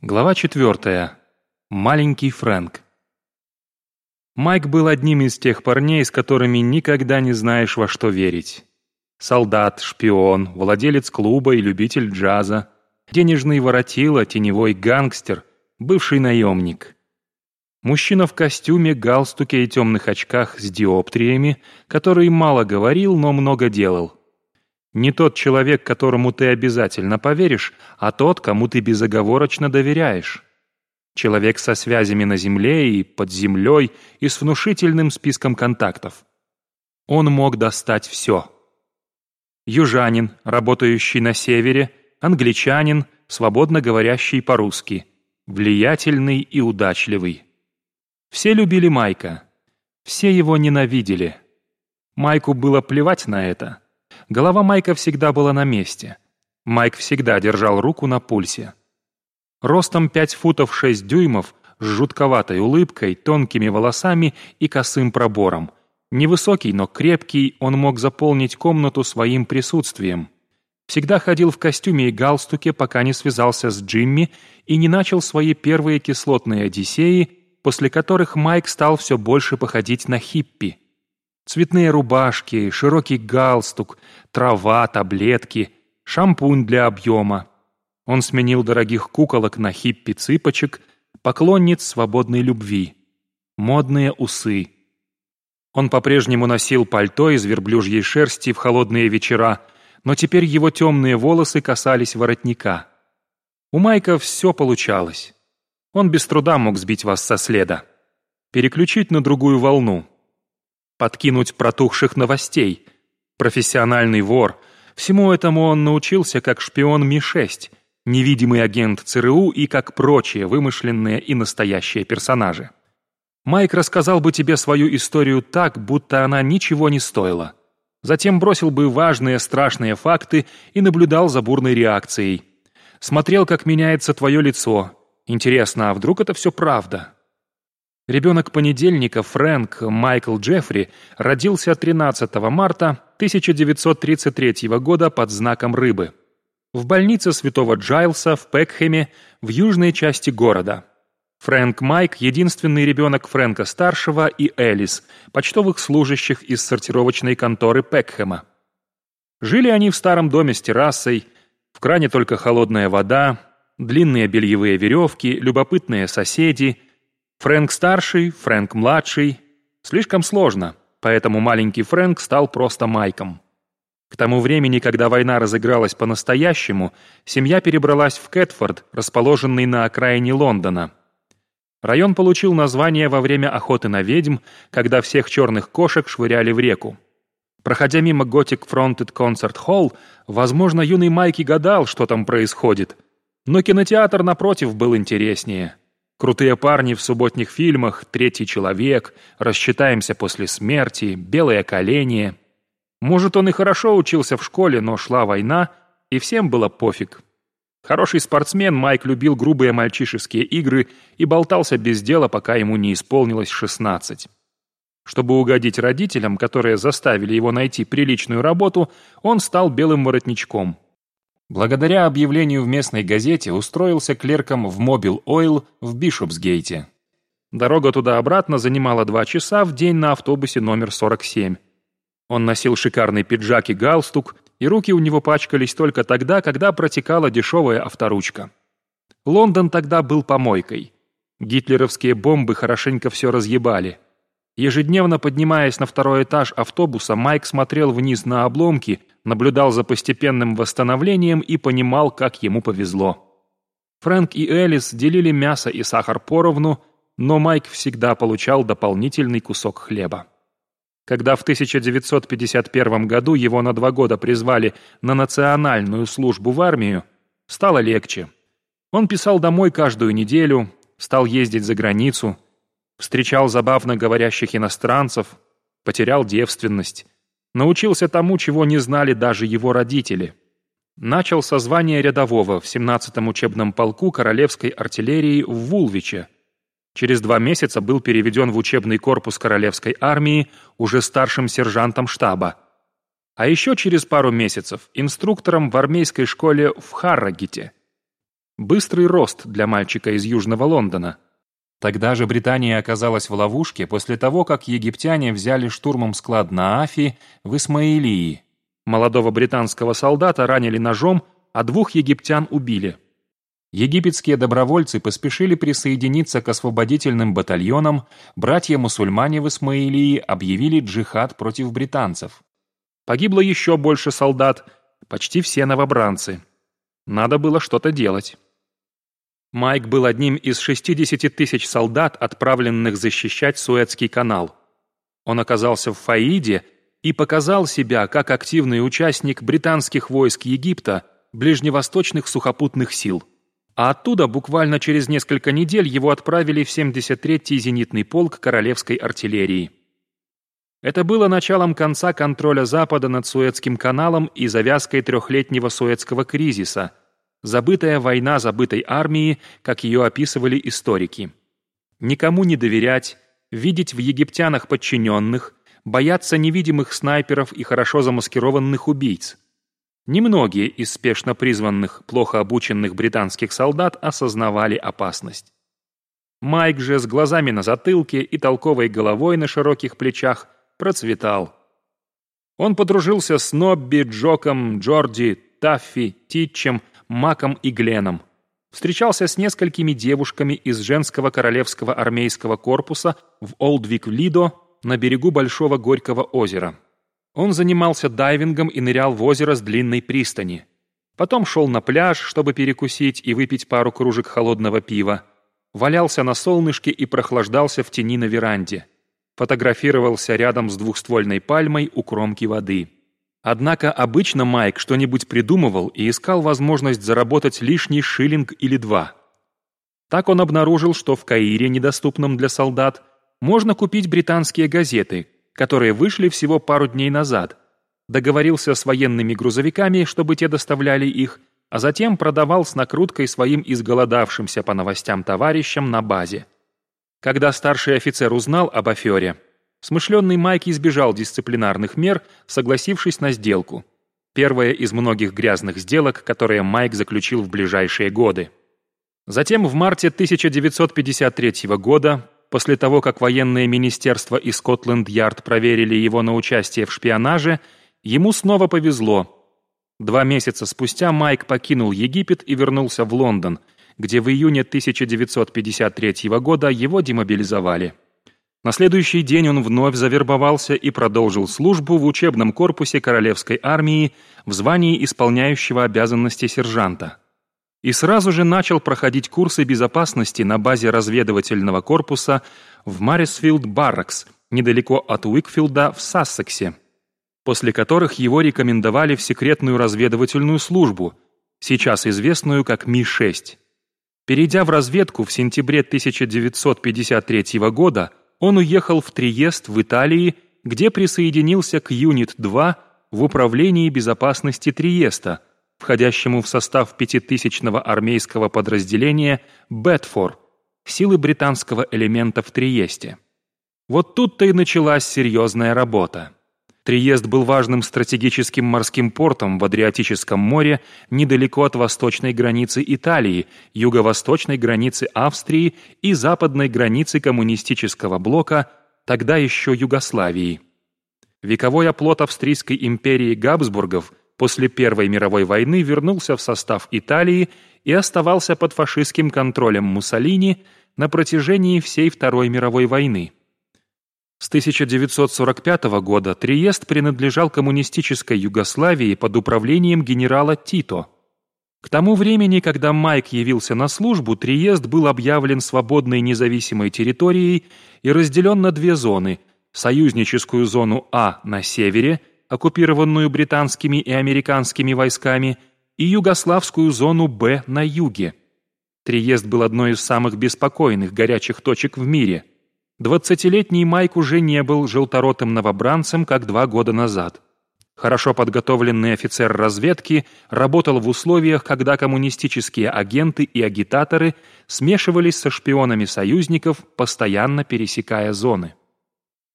Глава четвертая. Маленький Фрэнк. Майк был одним из тех парней, с которыми никогда не знаешь, во что верить. Солдат, шпион, владелец клуба и любитель джаза, денежный воротило, теневой гангстер, бывший наемник. Мужчина в костюме, галстуке и темных очках с диоптриями, который мало говорил, но много делал. Не тот человек, которому ты обязательно поверишь, а тот, кому ты безоговорочно доверяешь. Человек со связями на земле и под землей и с внушительным списком контактов. Он мог достать все. Южанин, работающий на севере, англичанин, свободно говорящий по-русски, влиятельный и удачливый. Все любили Майка. Все его ненавидели. Майку было плевать на это. Голова Майка всегда была на месте. Майк всегда держал руку на пульсе. Ростом 5 футов 6 дюймов, с жутковатой улыбкой, тонкими волосами и косым пробором. Невысокий, но крепкий, он мог заполнить комнату своим присутствием. Всегда ходил в костюме и галстуке, пока не связался с Джимми и не начал свои первые кислотные одиссеи, после которых Майк стал все больше походить на хиппи. Цветные рубашки, широкий галстук, трава, таблетки, шампунь для объема. Он сменил дорогих куколок на хиппи-цыпочек, поклонниц свободной любви. Модные усы. Он по-прежнему носил пальто из верблюжьей шерсти в холодные вечера, но теперь его темные волосы касались воротника. У Майка все получалось. Он без труда мог сбить вас со следа. Переключить на другую волну подкинуть протухших новостей. Профессиональный вор. Всему этому он научился как шпион Ми-6, невидимый агент ЦРУ и как прочие вымышленные и настоящие персонажи. Майк рассказал бы тебе свою историю так, будто она ничего не стоила. Затем бросил бы важные страшные факты и наблюдал за бурной реакцией. Смотрел, как меняется твое лицо. Интересно, а вдруг это все правда? Ребенок понедельника Фрэнк Майкл Джеффри родился 13 марта 1933 года под знаком рыбы. В больнице святого Джайлса в Пекхэме в южной части города. Фрэнк Майк – единственный ребенок Фрэнка-старшего и Элис, почтовых служащих из сортировочной конторы Пекхэма. Жили они в старом доме с террасой, в кране только холодная вода, длинные бельевые веревки, любопытные соседи – Фрэнк-старший, Фрэнк-младший. Слишком сложно, поэтому маленький Фрэнк стал просто Майком. К тому времени, когда война разыгралась по-настоящему, семья перебралась в Кэтфорд, расположенный на окраине Лондона. Район получил название во время охоты на ведьм, когда всех черных кошек швыряли в реку. Проходя мимо Готик Fronted Concert Hall, возможно, юный Майки гадал, что там происходит. Но кинотеатр, напротив, был интереснее – Крутые парни в субботних фильмах «Третий человек», «Рассчитаемся после смерти», «Белое колени». Может, он и хорошо учился в школе, но шла война, и всем было пофиг. Хороший спортсмен, Майк любил грубые мальчишеские игры и болтался без дела, пока ему не исполнилось 16. Чтобы угодить родителям, которые заставили его найти приличную работу, он стал белым воротничком – Благодаря объявлению в местной газете устроился клерком в Mobil Oil в Бишопсгейте. Дорога туда-обратно занимала два часа в день на автобусе номер 47. Он носил шикарный пиджак и галстук, и руки у него пачкались только тогда, когда протекала дешевая авторучка. Лондон тогда был помойкой. Гитлеровские бомбы хорошенько все разъебали. Ежедневно поднимаясь на второй этаж автобуса, Майк смотрел вниз на обломки, наблюдал за постепенным восстановлением и понимал, как ему повезло. Фрэнк и Элис делили мясо и сахар поровну, но Майк всегда получал дополнительный кусок хлеба. Когда в 1951 году его на два года призвали на национальную службу в армию, стало легче. Он писал домой каждую неделю, стал ездить за границу, встречал забавно говорящих иностранцев, потерял девственность, Научился тому, чего не знали даже его родители. Начал со звания рядового в 17-м учебном полку Королевской артиллерии в Вулвиче. Через два месяца был переведен в учебный корпус Королевской армии уже старшим сержантом штаба. А еще через пару месяцев инструктором в армейской школе в Харрогите. Быстрый рост для мальчика из Южного Лондона. Тогда же Британия оказалась в ловушке после того, как египтяне взяли штурмом склад на Афи в Исмаилии. Молодого британского солдата ранили ножом, а двух египтян убили. Египетские добровольцы поспешили присоединиться к освободительным батальонам, братья-мусульмане в Исмаилии объявили джихад против британцев. Погибло еще больше солдат, почти все новобранцы. Надо было что-то делать. Майк был одним из 60 тысяч солдат, отправленных защищать Суэцкий канал. Он оказался в Фаиде и показал себя как активный участник британских войск Египта, ближневосточных сухопутных сил. А оттуда буквально через несколько недель его отправили в 73-й зенитный полк королевской артиллерии. Это было началом конца контроля Запада над Суэцким каналом и завязкой трехлетнего Суэцкого кризиса, забытая война забытой армии, как ее описывали историки. Никому не доверять, видеть в египтянах подчиненных, бояться невидимых снайперов и хорошо замаскированных убийц. Немногие из спешно призванных, плохо обученных британских солдат осознавали опасность. Майк же с глазами на затылке и толковой головой на широких плечах процветал. Он подружился с Нобби, Джоком, Джорди, Таффи, Титчем, Маком и Гленом. Встречался с несколькими девушками из женского королевского армейского корпуса в Олдвик-Лидо на берегу Большого Горького озера. Он занимался дайвингом и нырял в озеро с длинной пристани. Потом шел на пляж, чтобы перекусить и выпить пару кружек холодного пива. Валялся на солнышке и прохлаждался в тени на веранде. Фотографировался рядом с двухствольной пальмой у кромки воды. Однако обычно Майк что-нибудь придумывал и искал возможность заработать лишний шиллинг или два. Так он обнаружил, что в Каире, недоступном для солдат, можно купить британские газеты, которые вышли всего пару дней назад. Договорился с военными грузовиками, чтобы те доставляли их, а затем продавал с накруткой своим изголодавшимся по новостям товарищам на базе. Когда старший офицер узнал об афере, смышленный Майк избежал дисциплинарных мер, согласившись на сделку. Первая из многих грязных сделок, которые Майк заключил в ближайшие годы. Затем в марте 1953 года после того, как военное министерство и Скотланд-Ярд проверили его на участие в шпионаже, ему снова повезло. Два месяца спустя Майк покинул Египет и вернулся в Лондон, где в июне 1953 года его демобилизовали. На следующий день он вновь завербовался и продолжил службу в учебном корпусе Королевской армии в звании исполняющего обязанности сержанта и сразу же начал проходить курсы безопасности на базе разведывательного корпуса в Марисфилд Барракс, недалеко от Уикфилда в Сассексе, после которых его рекомендовали в секретную разведывательную службу, сейчас известную как Ми-6. Перейдя в разведку в сентябре 1953 года, он уехал в Триест в Италии, где присоединился к Юнит-2 в Управлении безопасности Триеста – входящему в состав пятитысячного армейского подразделения «Бетфор» силы британского элемента в Триесте. Вот тут-то и началась серьезная работа. Триест был важным стратегическим морским портом в Адриатическом море недалеко от восточной границы Италии, юго-восточной границы Австрии и западной границы коммунистического блока, тогда еще Югославии. Вековой оплот Австрийской империи Габсбургов после Первой мировой войны вернулся в состав Италии и оставался под фашистским контролем Муссолини на протяжении всей Второй мировой войны. С 1945 года Триест принадлежал коммунистической Югославии под управлением генерала Тито. К тому времени, когда Майк явился на службу, Триест был объявлен свободной независимой территорией и разделен на две зоны – союзническую зону А на севере – оккупированную британскими и американскими войсками, и югославскую зону «Б» на юге. Триест был одной из самых беспокойных горячих точек в мире. Двадцатилетний Майк уже не был желторотым новобранцем, как два года назад. Хорошо подготовленный офицер разведки работал в условиях, когда коммунистические агенты и агитаторы смешивались со шпионами союзников, постоянно пересекая зоны.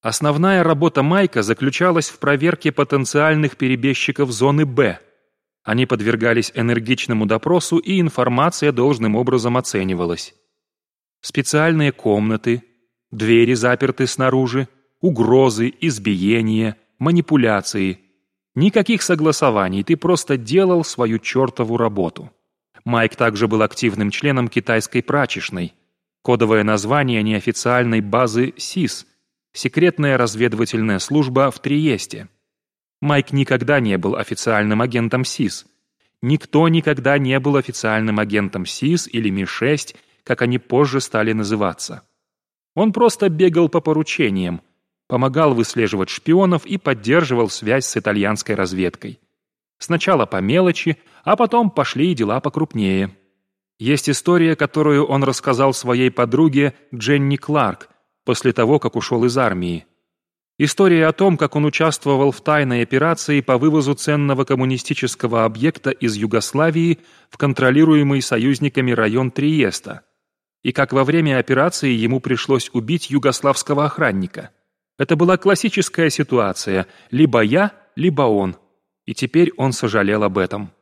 Основная работа Майка заключалась в проверке потенциальных перебежчиков зоны «Б». Они подвергались энергичному допросу, и информация должным образом оценивалась. Специальные комнаты, двери заперты снаружи, угрозы, избиения, манипуляции. Никаких согласований, ты просто делал свою чертову работу. Майк также был активным членом китайской прачечной. Кодовое название неофициальной базы СИС – секретная разведывательная служба в Триесте. Майк никогда не был официальным агентом СИС. Никто никогда не был официальным агентом СИС или Ми-6, как они позже стали называться. Он просто бегал по поручениям, помогал выслеживать шпионов и поддерживал связь с итальянской разведкой. Сначала по мелочи, а потом пошли и дела покрупнее. Есть история, которую он рассказал своей подруге Дженни Кларк после того, как ушел из армии. История о том, как он участвовал в тайной операции по вывозу ценного коммунистического объекта из Югославии в контролируемый союзниками район Триеста, и как во время операции ему пришлось убить югославского охранника. Это была классическая ситуация – либо я, либо он. И теперь он сожалел об этом.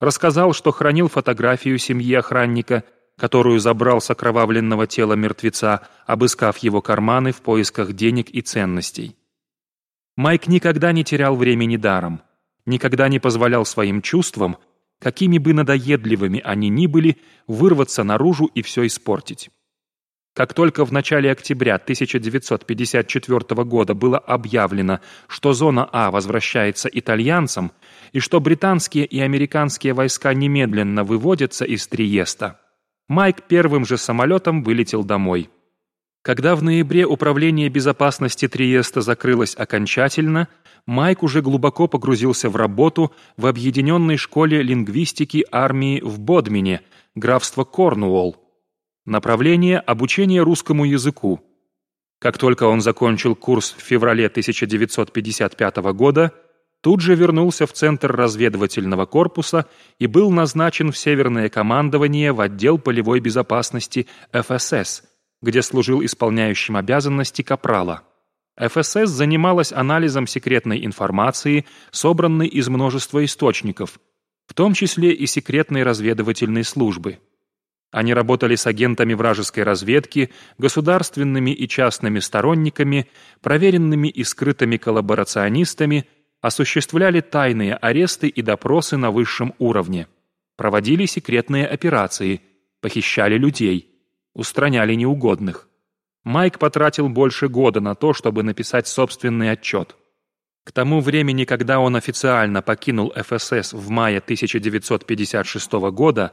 Рассказал, что хранил фотографию семьи охранника – которую забрал с окровавленного тела мертвеца, обыскав его карманы в поисках денег и ценностей. Майк никогда не терял времени даром, никогда не позволял своим чувствам, какими бы надоедливыми они ни были, вырваться наружу и все испортить. Как только в начале октября 1954 года было объявлено, что зона А возвращается итальянцам и что британские и американские войска немедленно выводятся из Триеста, Майк первым же самолетом вылетел домой. Когда в ноябре Управление безопасности Триеста закрылось окончательно, Майк уже глубоко погрузился в работу в Объединенной школе лингвистики армии в Бодмине, графство Корнуолл. Направление – обучение русскому языку. Как только он закончил курс в феврале 1955 года, тут же вернулся в Центр разведывательного корпуса и был назначен в Северное командование в отдел полевой безопасности ФСС, где служил исполняющим обязанности капрала. ФСС занималась анализом секретной информации, собранной из множества источников, в том числе и секретной разведывательной службы. Они работали с агентами вражеской разведки, государственными и частными сторонниками, проверенными и скрытыми коллаборационистами – осуществляли тайные аресты и допросы на высшем уровне, проводили секретные операции, похищали людей, устраняли неугодных. Майк потратил больше года на то, чтобы написать собственный отчет. К тому времени, когда он официально покинул ФСС в мае 1956 года,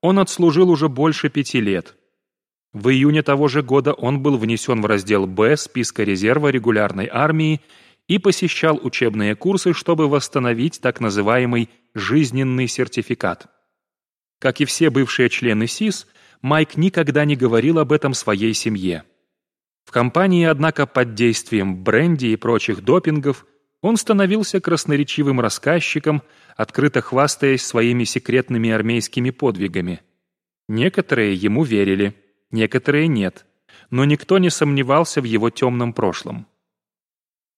он отслужил уже больше пяти лет. В июне того же года он был внесен в раздел «Б» списка резерва регулярной армии и посещал учебные курсы, чтобы восстановить так называемый «жизненный сертификат». Как и все бывшие члены СИС, Майк никогда не говорил об этом своей семье. В компании, однако, под действием бренди и прочих допингов он становился красноречивым рассказчиком, открыто хвастаясь своими секретными армейскими подвигами. Некоторые ему верили, некоторые нет, но никто не сомневался в его темном прошлом.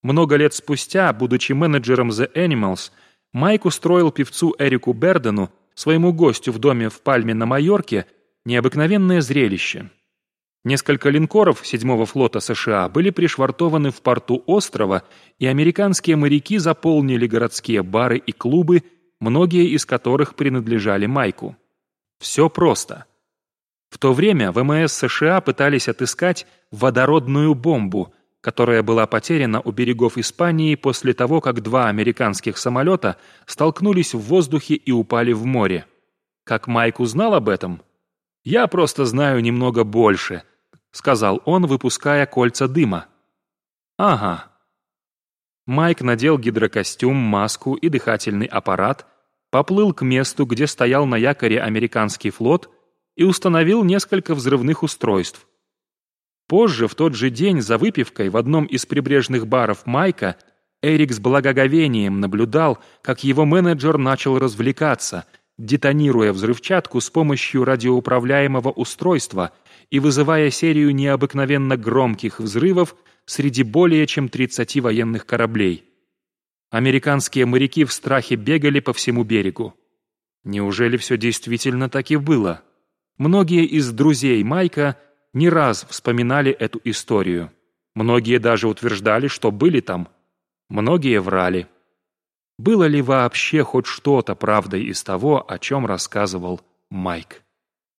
Много лет спустя, будучи менеджером The Animals, Майк устроил певцу Эрику Бердену, своему гостю в доме в Пальме на Майорке, необыкновенное зрелище. Несколько линкоров седьмого флота США были пришвартованы в порту острова, и американские моряки заполнили городские бары и клубы, многие из которых принадлежали Майку. Все просто. В то время ВМС США пытались отыскать водородную бомбу – которая была потеряна у берегов Испании после того, как два американских самолета столкнулись в воздухе и упали в море. Как Майк узнал об этом? «Я просто знаю немного больше», — сказал он, выпуская кольца дыма. «Ага». Майк надел гидрокостюм, маску и дыхательный аппарат, поплыл к месту, где стоял на якоре американский флот, и установил несколько взрывных устройств, Позже, в тот же день, за выпивкой в одном из прибрежных баров Майка, Эрик с благоговением наблюдал, как его менеджер начал развлекаться, детонируя взрывчатку с помощью радиоуправляемого устройства и вызывая серию необыкновенно громких взрывов среди более чем 30 военных кораблей. Американские моряки в страхе бегали по всему берегу. Неужели все действительно так и было? Многие из друзей Майка не раз вспоминали эту историю. Многие даже утверждали, что были там. Многие врали. Было ли вообще хоть что-то правдой из того, о чем рассказывал Майк?